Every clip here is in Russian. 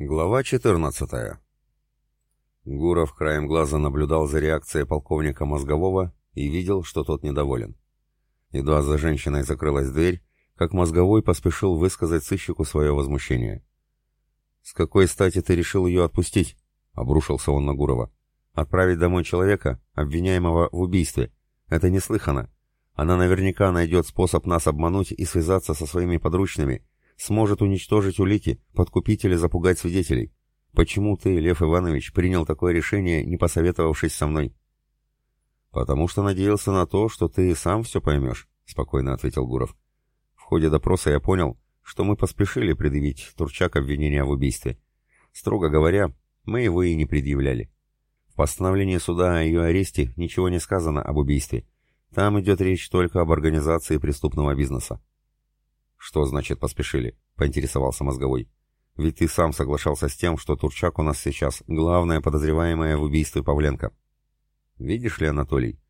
Глава 14. Гуров краем глаза наблюдал за реакцией полковника Мозгового и видел, что тот недоволен. Едва за женщиной закрылась дверь, как Мозговой поспешил высказать сыщику свое возмущение. «С какой стати ты решил ее отпустить?» — обрушился он на Гурова. «Отправить домой человека, обвиняемого в убийстве. Это неслыханно. Она наверняка найдет способ нас обмануть и связаться со своими подручными, сможет уничтожить улики, подкупить или запугать свидетелей. Почему ты, Лев Иванович, принял такое решение, не посоветовавшись со мной? Потому что надеялся на то, что ты сам все поймешь, спокойно ответил Гуров. В ходе допроса я понял, что мы поспешили предъявить Турчак обвинение в убийстве. Строго говоря, мы его и не предъявляли. В постановлении суда о ее аресте ничего не сказано об убийстве. Там идет речь только об организации преступного бизнеса. «Что значит поспешили?» — поинтересовался мозговой. «Ведь ты сам соглашался с тем, что Турчак у нас сейчас главная подозреваемая в убийстве Павленко». «Видишь ли, Анатолий,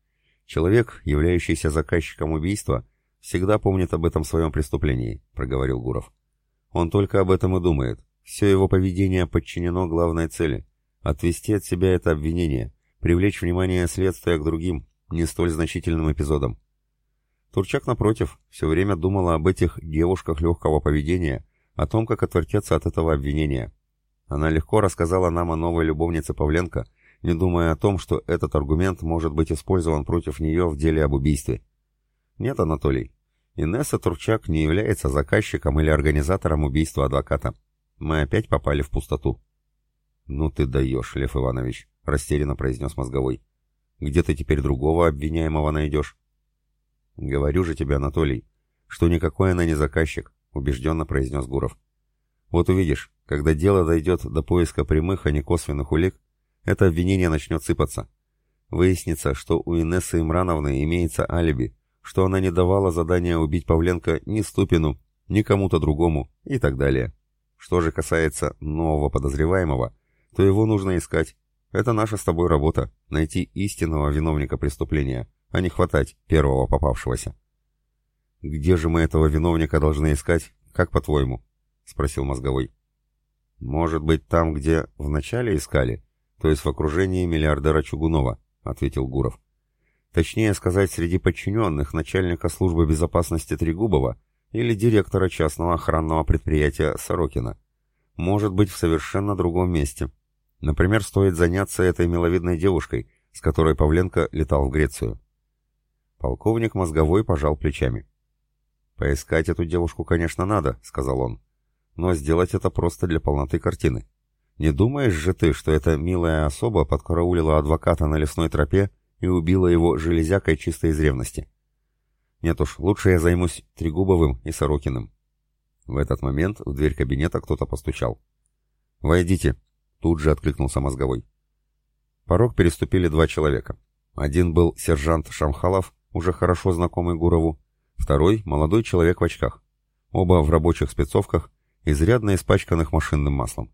человек, являющийся заказчиком убийства, всегда помнит об этом своем преступлении», — проговорил Гуров. «Он только об этом и думает. Все его поведение подчинено главной цели — отвести от себя это обвинение, привлечь внимание следствия к другим, не столь значительным эпизодам. Турчак, напротив, все время думала об этих девушках легкого поведения, о том, как отвертеться от этого обвинения. Она легко рассказала нам о новой любовнице Павленко, не думая о том, что этот аргумент может быть использован против нее в деле об убийстве. Нет, Анатолий, Инесса Турчак не является заказчиком или организатором убийства адвоката. Мы опять попали в пустоту. «Ну ты даешь, Лев Иванович», — растерянно произнес мозговой. «Где ты теперь другого обвиняемого найдешь?» «Говорю же тебе, Анатолий, что никакой она не заказчик», — убежденно произнес Гуров. «Вот увидишь, когда дело дойдет до поиска прямых, а не косвенных улик, это обвинение начнет сыпаться. Выяснится, что у Инессы Имрановны имеется алиби, что она не давала задания убить Павленко ни Ступину, ни кому-то другому и так далее. Что же касается нового подозреваемого, то его нужно искать. Это наша с тобой работа — найти истинного виновника преступления, а не хватать первого попавшегося. «Где же мы этого виновника должны искать, как по-твоему?» — спросил мозговой. «Может быть, там, где вначале искали, то есть в окружении миллиардера Чугунова», — ответил Гуров. «Точнее сказать, среди подчиненных начальника службы безопасности Трегубова или директора частного охранного предприятия Сорокина. Может быть, в совершенно другом месте. Например, стоит заняться этой миловидной девушкой, с которой Павленко летал в Грецию. Полковник мозговой пожал плечами. «Поискать эту девушку, конечно, надо», — сказал он. «Но сделать это просто для полноты картины. Не думаешь же ты, что эта милая особа подкараулила адвоката на лесной тропе и убила его железякой чисто из ревности? Нет уж, лучше я займусь Трегубовым и Сорокиным». В этот момент в дверь кабинета кто-то постучал. «Войдите», — тут же откликнулся мозговой. Порог переступили два человека. Один был сержант Шамхалов, уже хорошо знакомый Гурову, второй — молодой человек в очках. Оба в рабочих спецовках, изрядно испачканных машинным маслом.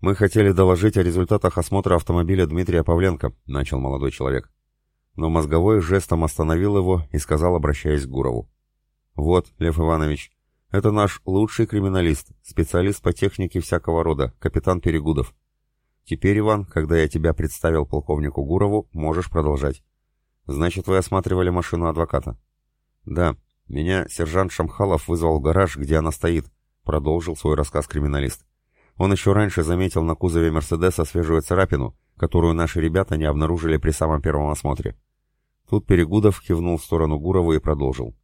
«Мы хотели доложить о результатах осмотра автомобиля Дмитрия Павленко», — начал молодой человек. Но мозговой жестом остановил его и сказал, обращаясь к Гурову. «Вот, Лев Иванович, это наш лучший криминалист, специалист по технике всякого рода, капитан Перегудов. Теперь, Иван, когда я тебя представил полковнику Гурову, можешь продолжать. «Значит, вы осматривали машину адвоката?» «Да. Меня сержант Шамхалов вызвал в гараж, где она стоит», — продолжил свой рассказ криминалист. Он еще раньше заметил на кузове Мерседеса свежую царапину, которую наши ребята не обнаружили при самом первом осмотре. Тут Перегудов кивнул в сторону Гурова и продолжил.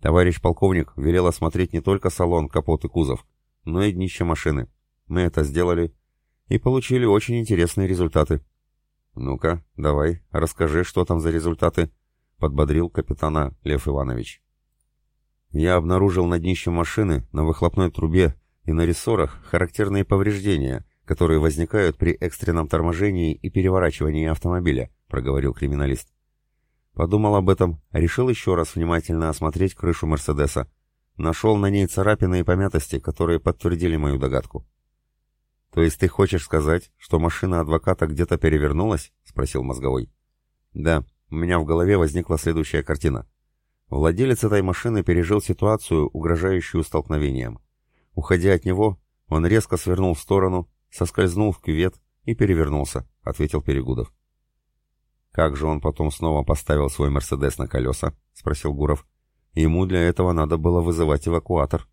«Товарищ полковник велел осмотреть не только салон, капот и кузов, но и днище машины. Мы это сделали и получили очень интересные результаты. «Ну-ка, давай, расскажи, что там за результаты», — подбодрил капитана Лев Иванович. «Я обнаружил на днище машины, на выхлопной трубе и на рессорах характерные повреждения, которые возникают при экстренном торможении и переворачивании автомобиля», — проговорил криминалист. Подумал об этом, решил еще раз внимательно осмотреть крышу Мерседеса. Нашел на ней царапины и помятости, которые подтвердили мою догадку. «То есть ты хочешь сказать, что машина адвоката где-то перевернулась?» — спросил мозговой. «Да, у меня в голове возникла следующая картина. Владелец этой машины пережил ситуацию, угрожающую столкновением. Уходя от него, Он резко свернул в сторону, соскользнул в кювет и перевернулся, ответил Перегудов. «Как же он потом снова поставил свой «Мерседес» на колеса?» — спросил Гуров. «Ему для этого надо было вызывать эвакуатор».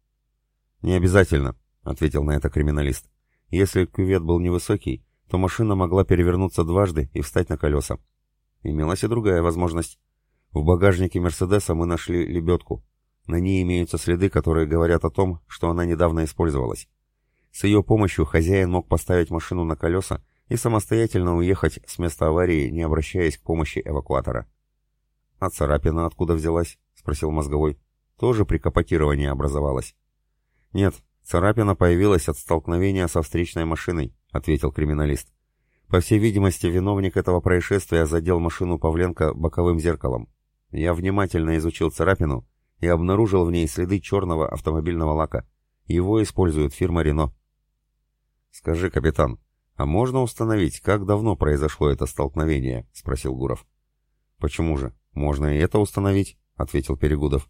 «Не обязательно», — ответил на это криминалист. «Если кювет был невысокий, то машина могла перевернуться дважды и встать на колеса. Имелась и другая возможность. В багажнике «Мерседеса» мы нашли лебедку. На ней имеются следы, которые говорят о том, что она недавно использовалась. С ее помощью хозяин мог поставить машину на колеса и самостоятельно уехать с места аварии, не обращаясь к помощи эвакуатора. «А царапина откуда взялась?» — спросил мозговой. «Тоже при капотировании образовалась?» «Нет, царапина появилась от столкновения со встречной машиной», — ответил криминалист. «По всей видимости, виновник этого происшествия задел машину Павленко боковым зеркалом. Я внимательно изучил царапину и обнаружил в ней следы черного автомобильного лака. Его использует фирма «Рено». «Скажи, капитан, а можно установить, как давно произошло это столкновение?» — спросил Гуров. «Почему же? Можно и это установить», — ответил Перегудов.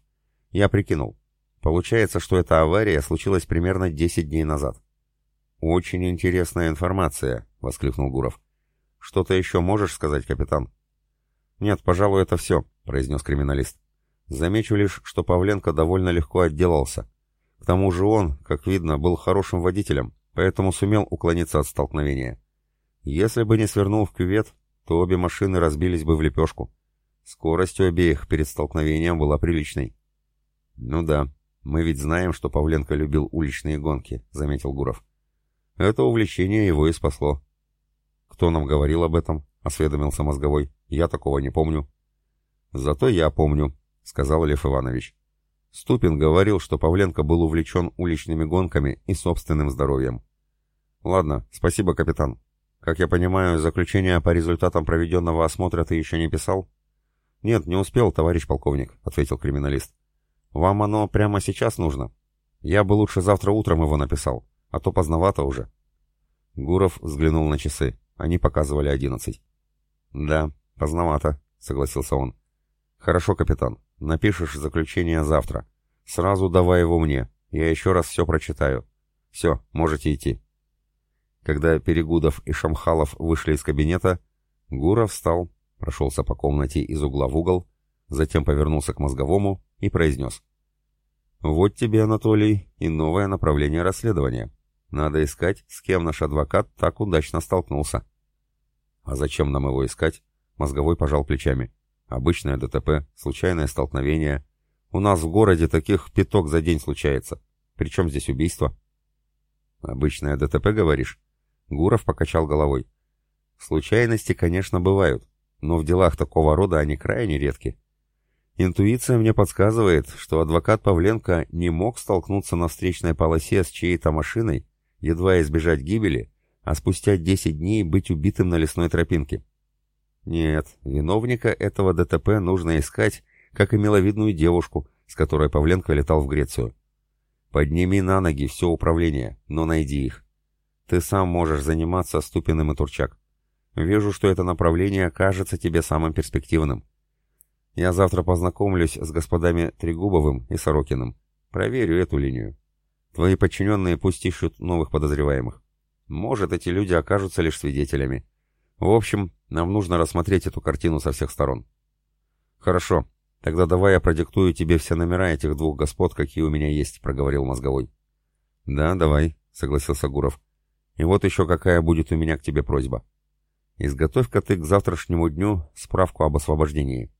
«Я прикинул. Получается, что эта авария случилась примерно 10 дней назад». «Очень интересная информация», — воскликнул Гуров. «Что-то еще можешь сказать, капитан?» «Нет, пожалуй, это все», — произнес криминалист. «Замечу лишь, что Павленко довольно легко отделался. К тому же он, как видно, был хорошим водителем, поэтому сумел уклониться от столкновения. Если бы не свернул в кювет, то обе машины разбились бы в лепешку. Скорость у обеих перед столкновением была приличной. «Ну да, мы ведь знаем, что Павленко любил уличные гонки», — заметил Гуров. «Это увлечение его и спасло». «Кто нам говорил об этом?» — осведомился мозговой. «Я такого не помню». «Зато я помню», — сказал Лев Иванович. Ступин говорил, что Павленко был увлечен уличными гонками и собственным здоровьем. «Ладно, спасибо, капитан. Как я понимаю, заключение по результатам проведенного осмотра ты еще не писал?» «Нет, не успел, товарищ полковник», — ответил криминалист. «Вам оно прямо сейчас нужно? Я бы лучше завтра утром его написал, а то поздновато уже». Гуров взглянул на часы. Они показывали одиннадцать. «Да, поздновато», — согласился он. «Хорошо, капитан. Напишешь заключение завтра. Сразу давай его мне. Я еще раз все прочитаю. Все, можете идти». Когда Перегудов и Шамхалов вышли из кабинета, Гуров встал, прошелся по комнате из угла в угол, затем повернулся к мозговому и произнес. «Вот тебе, Анатолий, и новое направление расследования. Надо искать, с кем наш адвокат так удачно столкнулся». «А зачем нам его искать?» Мозговой пожал плечами. «Обычное ДТП, случайное столкновение. У нас в городе таких пяток за день случается. Причем здесь убийство?» «Обычное ДТП, говоришь?» Гуров покачал головой. Случайности, конечно, бывают, но в делах такого рода они крайне редки. Интуиция мне подсказывает, что адвокат Павленко не мог столкнуться на встречной полосе с чьей-то машиной, едва избежать гибели, а спустя 10 дней быть убитым на лесной тропинке. Нет, виновника этого ДТП нужно искать, как и миловидную девушку, с которой Павленко летал в Грецию. Подними на ноги все управление, но найди их. Ты сам можешь заниматься Ступиным и Турчак. Вижу, что это направление кажется тебе самым перспективным. Я завтра познакомлюсь с господами Трегубовым и Сорокиным. Проверю эту линию. Твои подчиненные пусть ищут новых подозреваемых. Может, эти люди окажутся лишь свидетелями. В общем, нам нужно рассмотреть эту картину со всех сторон. Хорошо, тогда давай я продиктую тебе все номера этих двух господ, какие у меня есть, проговорил мозговой. Да, давай, согласился Гуров. И вот еще какая будет у меня к тебе просьба. Изготовь-ка ты к завтрашнему дню справку об освобождении.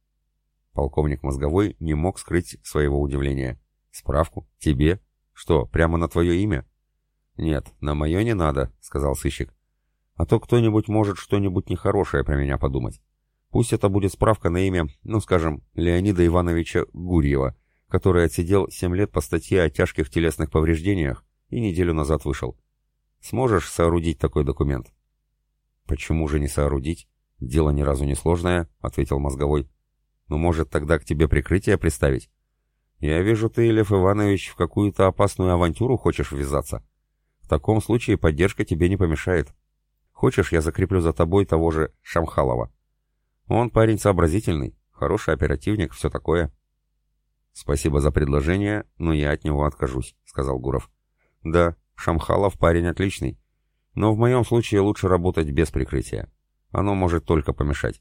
Полковник Мозговой не мог скрыть своего удивления. Справку? Тебе? Что, прямо на твое имя? Нет, на мое не надо, сказал сыщик. А то кто-нибудь может что-нибудь нехорошее про меня подумать. Пусть это будет справка на имя, ну, скажем, Леонида Ивановича Гурьева, который отсидел 7 лет по статье о тяжких телесных повреждениях и неделю назад вышел. Сможешь соорудить такой документ?» «Почему же не соорудить? Дело ни разу не сложное», — ответил мозговой. «Ну, может, тогда к тебе прикрытие приставить? Я вижу, ты, Лев Иванович, в какую-то опасную авантюру хочешь ввязаться. В таком случае поддержка тебе не помешает. Хочешь, я закреплю за тобой того же Шамхалова? Он парень сообразительный, хороший оперативник, все такое». «Спасибо за предложение, но я от него откажусь», — сказал Гуров. «Да, Шамхалов парень отличный. Но в моем случае лучше работать без прикрытия. Оно может только помешать.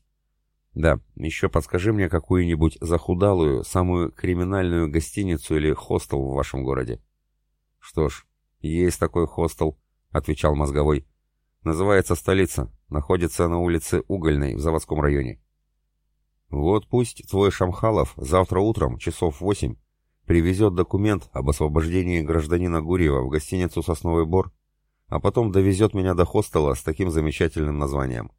Да, еще подскажи мне какую-нибудь захудалую, самую криминальную гостиницу или хостел в вашем городе. Что ж, есть такой хостел, отвечал мозговой. Называется «Столица», находится на улице Угольной в заводском районе. Вот пусть твой Шамхалов завтра утром, часов восемь, привезет документ об освобождении гражданина Гурьева в гостиницу «Сосновый Бор», а потом довезет меня до хостела с таким замечательным названием.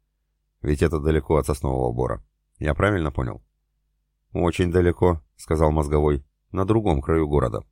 Ведь это далеко от Соснового Бора. Я правильно понял? «Очень далеко», — сказал мозговой, — «на другом краю города».